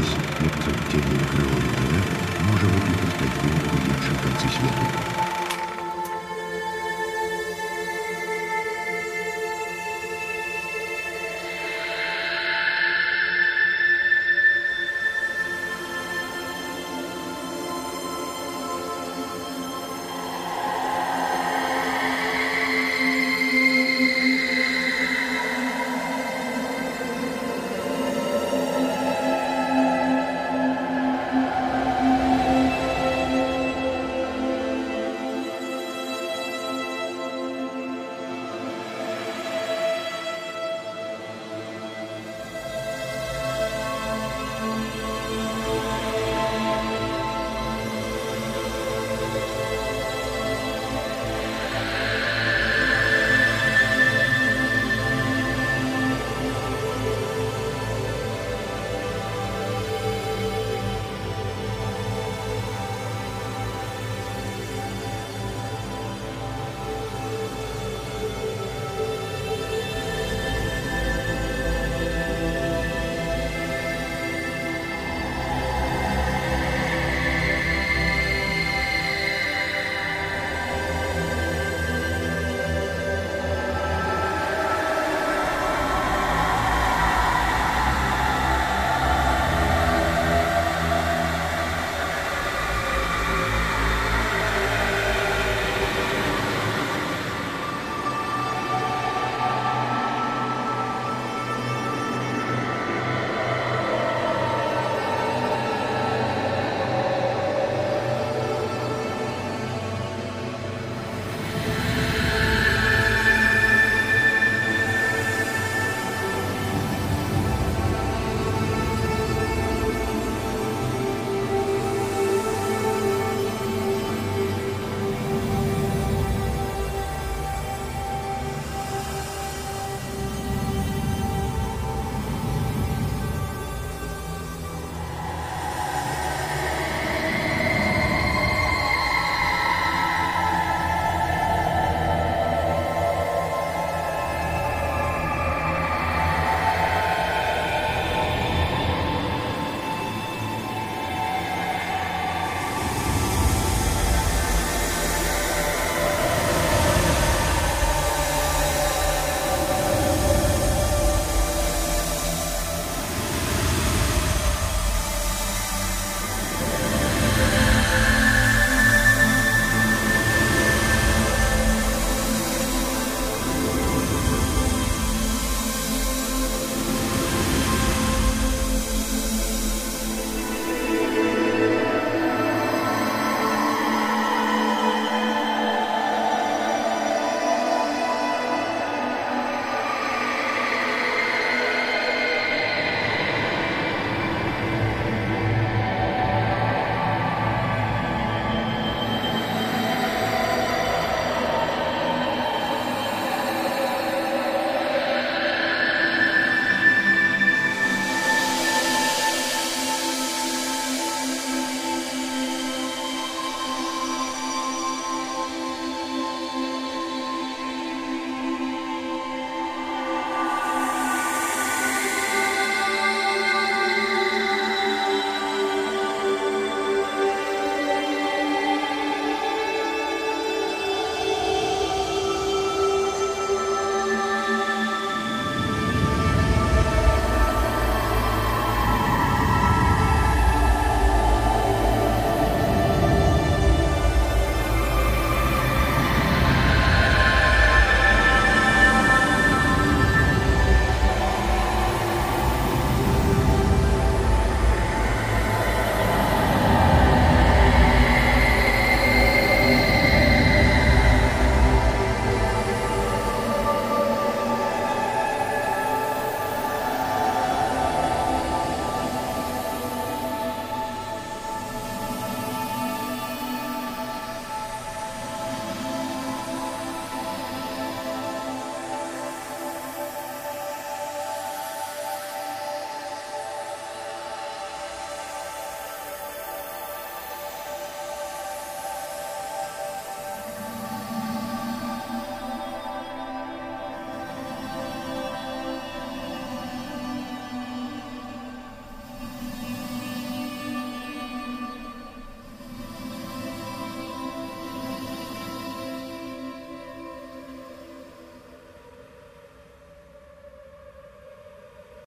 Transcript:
Jeśli chłopcom cienie nakryło rurę, może mogli dostać dźwięk powietrza w nocy światła.